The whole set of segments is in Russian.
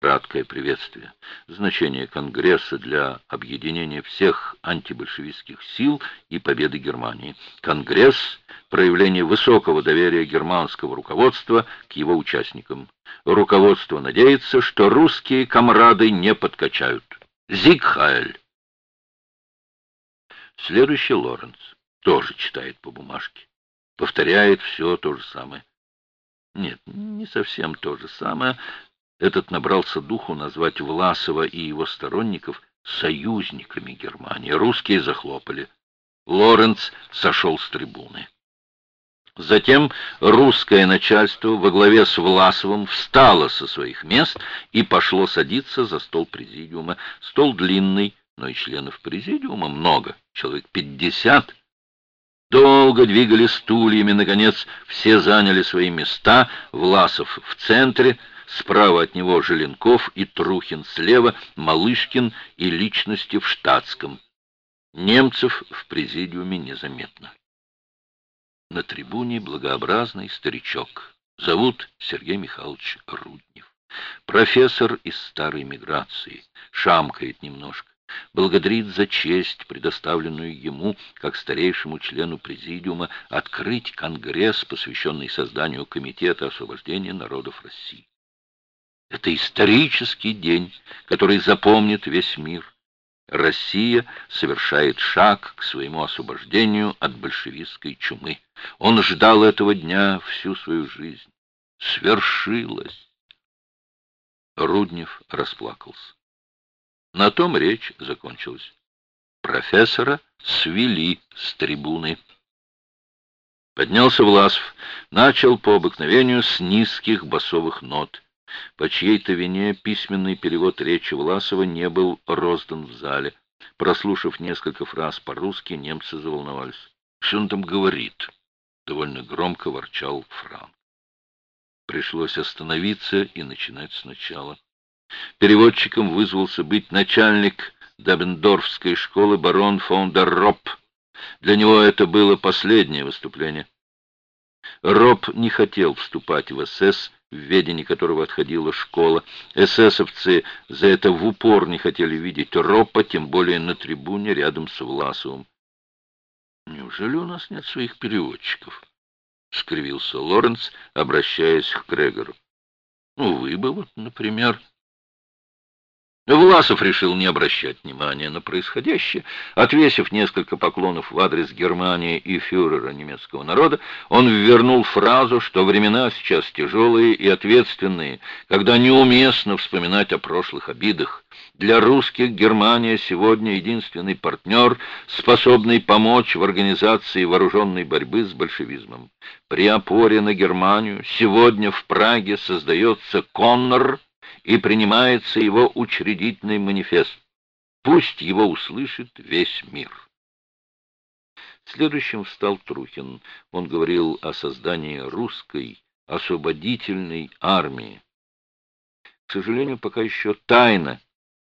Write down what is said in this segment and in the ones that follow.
Краткое приветствие. Значение Конгресса для объединения всех антибольшевистских сил и победы Германии. Конгресс – проявление высокого доверия германского руководства к его участникам. Руководство надеется, что русские комрады не подкачают. Зигхайль. Следующий Лоренц тоже читает по бумажке. Повторяет все то же самое. Нет, не совсем то же самое. Этот набрался духу назвать Власова и его сторонников союзниками Германии. Русские захлопали. Лоренц сошел с трибуны. Затем русское начальство во главе с Власовым встало со своих мест и пошло садиться за стол президиума. Стол длинный, но и членов президиума много, человек пятьдесят. Долго двигали стульями, наконец все заняли свои места, Власов в центре, справа от него Желенков и Трухин слева, Малышкин и личности в штатском. Немцев в президиуме незаметно. На трибуне благообразный старичок. Зовут Сергей Михайлович Руднев. Профессор из старой миграции. Шамкает немножко благодарит за честь, предоставленную ему, как старейшему члену президиума, открыть конгресс, посвященный созданию Комитета освобождения народов России. Это исторический день, который запомнит весь мир. Россия совершает шаг к своему освобождению от большевистской чумы. Он ждал этого дня всю свою жизнь. Свершилось. Руднев расплакался. На том речь закончилась. Профессора свели с трибуны. Поднялся Власов, начал по обыкновению с низких басовых нот. По чьей-то вине письменный перевод речи Власова не был роздан в зале. Прослушав несколько фраз по-русски, немцы заволновались. «Что он там говорит?» — довольно громко ворчал Франк. Пришлось остановиться и начинать сначала. Переводчиком вызвался быть начальник Дабендорфской школы барон фон дер Ропп. Для него это было последнее выступление. Ропп не хотел вступать в СС, в ведении которого отходила школа. Эсэсовцы за это в упор не хотели видеть Роппа, тем более на трибуне рядом с Власовым. «Неужели у нас нет своих переводчиков?» — скривился Лоренц, обращаясь к Крегору. «Ну, вы бы вот, например...» Власов решил не обращать внимания на происходящее. Отвесив несколько поклонов в адрес Германии и фюрера немецкого народа, он ввернул фразу, что времена сейчас тяжелые и ответственные, когда неуместно вспоминать о прошлых обидах. Для русских Германия сегодня единственный партнер, способный помочь в организации вооруженной борьбы с большевизмом. При опоре на Германию сегодня в Праге создается Коннор, и принимается его учредительный манифест. Пусть его услышит весь мир. Следующим встал Трухин. Он говорил о создании русской освободительной армии. К сожалению, пока еще тайна,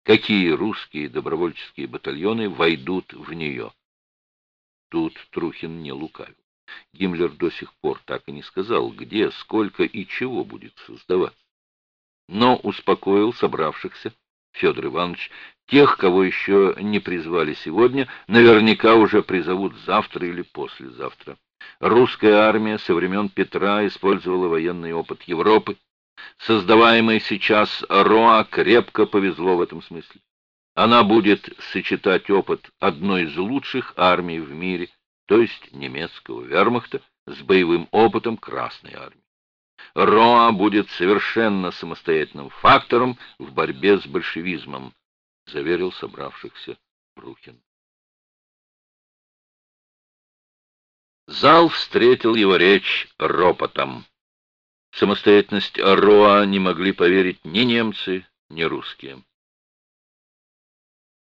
какие русские добровольческие батальоны войдут в нее. Тут Трухин не лукавил. Гиммлер до сих пор так и не сказал, где, сколько и чего будет создавать но успокоил собравшихся. Федор Иванович, тех, кого еще не призвали сегодня, наверняка уже призовут завтра или послезавтра. Русская армия со времен Петра использовала военный опыт Европы. Создаваемый сейчас РОА крепко повезло в этом смысле. Она будет сочетать опыт одной из лучших армий в мире, то есть немецкого вермахта, с боевым опытом Красной армии. РОА будет совершенно самостоятельным фактором в борьбе с большевизмом, заверил собравшихся Рухин. Зал встретил его речь ропотом. Самостоятельность РОА не могли поверить ни немцы, ни русские.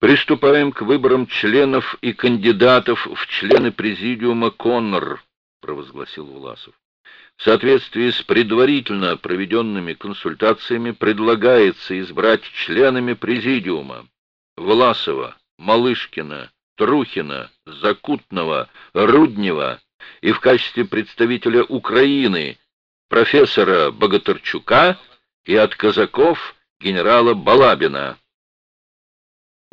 «Приступаем к выборам членов и кандидатов в члены президиума Коннор», — провозгласил Власов. В соответствии с предварительно проведенными консультациями предлагается избрать членами президиума Власова, Малышкина, Трухина, Закутного, Руднева и в качестве представителя Украины профессора Богатырчука и от казаков генерала Балабина.